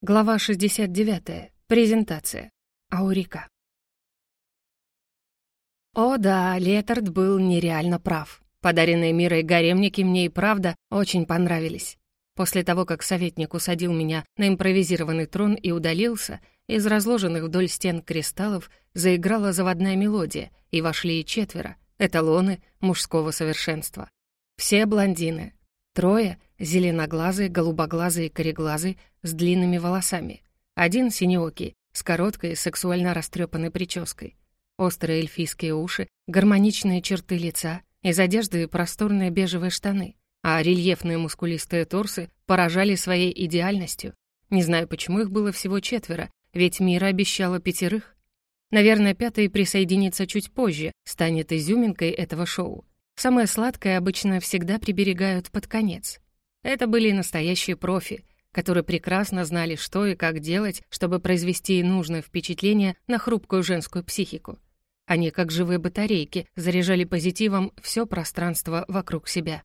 Глава 69. Презентация. Аурика. О да, Летард был нереально прав. Подаренные мирой гаремники мне и правда очень понравились. После того, как советник усадил меня на импровизированный трон и удалился, из разложенных вдоль стен кристаллов заиграла заводная мелодия, и вошли четверо, эталоны мужского совершенства. Все блондины, Трое — зеленоглазые, голубоглазые, кореглазые, с длинными волосами. Один — синеокий, с короткой, сексуально растрепанной прической. Острые эльфийские уши, гармоничные черты лица, из одежды просторные бежевые штаны, а рельефные мускулистые торсы поражали своей идеальностью. Не знаю, почему их было всего четверо, ведь Мира обещала пятерых. Наверное, пятый присоединится чуть позже, станет изюминкой этого шоу. Самое сладкое обычно всегда приберегают под конец. Это были настоящие профи, которые прекрасно знали, что и как делать, чтобы произвести нужное впечатление на хрупкую женскую психику. Они, как живые батарейки, заряжали позитивом все пространство вокруг себя.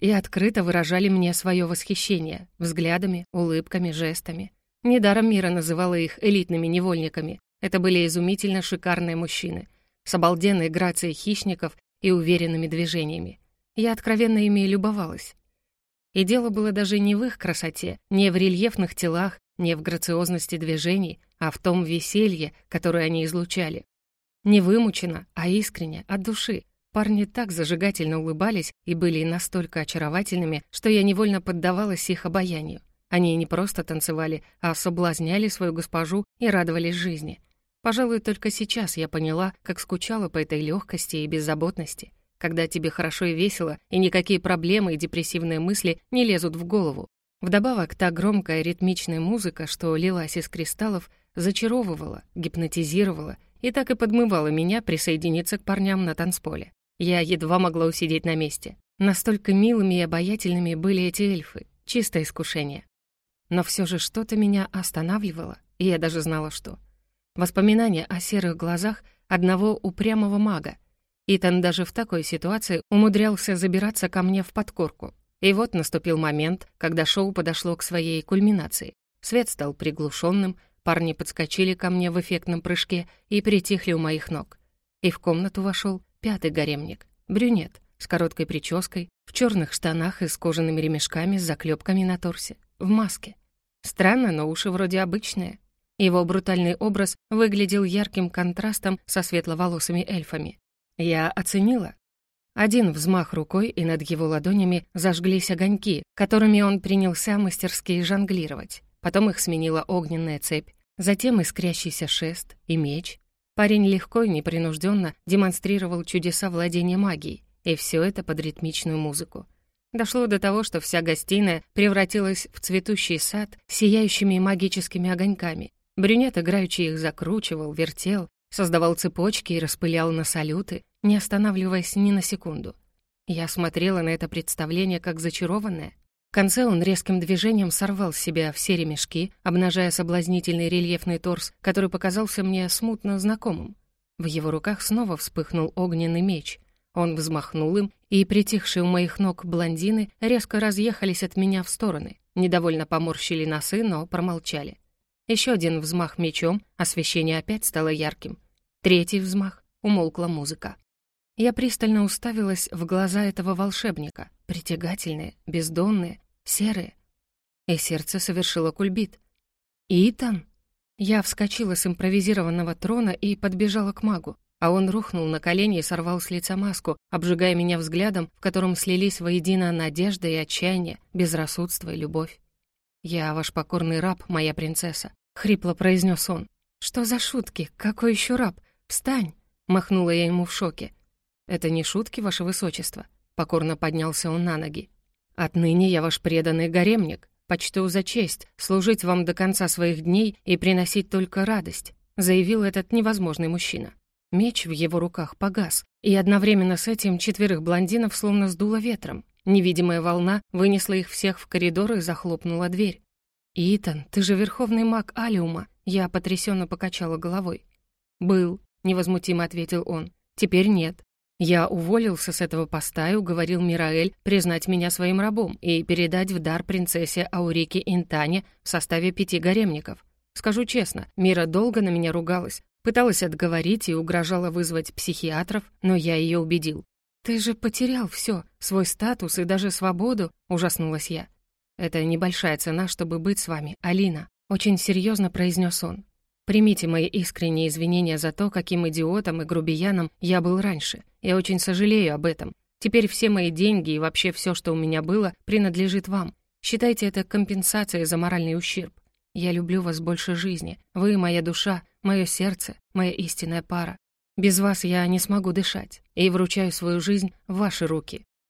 И открыто выражали мне свое восхищение взглядами, улыбками, жестами. Недаром Мира называла их элитными невольниками. Это были изумительно шикарные мужчины, с обалденной грацией хищников и уверенными движениями. Я откровенно ими любовалась. И дело было даже не в их красоте, не в рельефных телах, не в грациозности движений, а в том веселье, которое они излучали. Не вымучено, а искренне, от души. Парни так зажигательно улыбались и были настолько очаровательными, что я невольно поддавалась их обаянию. Они не просто танцевали, а соблазняли свою госпожу и радовались жизни. Пожалуй, только сейчас я поняла, как скучала по этой легкости и беззаботности, когда тебе хорошо и весело, и никакие проблемы и депрессивные мысли не лезут в голову. Вдобавок, та громкая ритмичная музыка, что лилась из кристаллов, зачаровывала, гипнотизировала и так и подмывала меня присоединиться к парням на танцполе. Я едва могла усидеть на месте. Настолько милыми и обаятельными были эти эльфы. Чистое искушение. Но все же что-то меня останавливало, и я даже знала, что. Воспоминания о серых глазах одного упрямого мага. Итан даже в такой ситуации умудрялся забираться ко мне в подкорку. И вот наступил момент, когда шоу подошло к своей кульминации. Свет стал приглушенным, парни подскочили ко мне в эффектном прыжке и притихли у моих ног. И в комнату вошел пятый гаремник, брюнет, с короткой прической, в черных штанах и с кожаными ремешками с заклепками на торсе, в маске. Странно, но уши вроде обычные. Его брутальный образ выглядел ярким контрастом со светловолосыми эльфами. Я оценила. Один взмах рукой, и над его ладонями зажглись огоньки, которыми он принялся мастерски жонглировать. Потом их сменила огненная цепь, затем искрящийся шест и меч. Парень легко и непринужденно демонстрировал чудеса владения магией, и все это под ритмичную музыку. Дошло до того, что вся гостиная превратилась в цветущий сад с сияющими магическими огоньками, Брюнет играючи их закручивал, вертел, создавал цепочки и распылял на салюты, не останавливаясь ни на секунду. Я смотрела на это представление как зачарованное. В конце он резким движением сорвал с себя все ремешки, обнажая соблазнительный рельефный торс, который показался мне смутно знакомым. В его руках снова вспыхнул огненный меч. Он взмахнул им, и притихшие у моих ног блондины резко разъехались от меня в стороны, недовольно поморщили носы, но промолчали. Еще один взмах мечом, освещение опять стало ярким. Третий взмах, умолкла музыка. Я пристально уставилась в глаза этого волшебника, притягательные, бездонные, серые. И сердце совершило кульбит. «Итан?» Я вскочила с импровизированного трона и подбежала к магу, а он рухнул на колени и сорвал с лица маску, обжигая меня взглядом, в котором слились воедино надежда и отчаяние, безрассудство и любовь. «Я ваш покорный раб, моя принцесса», — хрипло произнес он. «Что за шутки? Какой еще раб? Встань!» — махнула я ему в шоке. «Это не шутки, ваше высочество», — покорно поднялся он на ноги. «Отныне я ваш преданный гаремник. Почту за честь служить вам до конца своих дней и приносить только радость», — заявил этот невозможный мужчина. Меч в его руках погас, и одновременно с этим четверых блондинов словно сдуло ветром. Невидимая волна вынесла их всех в коридор и захлопнула дверь. «Итан, ты же верховный маг Алиума!» Я потрясенно покачала головой. «Был», — невозмутимо ответил он. «Теперь нет. Я уволился с этого поста и уговорил Мираэль признать меня своим рабом и передать в дар принцессе Аурике Интане в составе пяти гаремников. Скажу честно, Мира долго на меня ругалась, пыталась отговорить и угрожала вызвать психиатров, но я ее убедил. «Ты же потерял все, свой статус и даже свободу», — ужаснулась я. «Это небольшая цена, чтобы быть с вами, Алина», — очень серьезно произнес он. Примите мои искренние извинения за то, каким идиотом и грубияном я был раньше. Я очень сожалею об этом. Теперь все мои деньги и вообще все, что у меня было, принадлежит вам. Считайте это компенсацией за моральный ущерб. Я люблю вас больше жизни. Вы — моя душа, мое сердце, моя истинная пара. Без вас я не смогу дышать, и вручаю свою жизнь в ваши руки.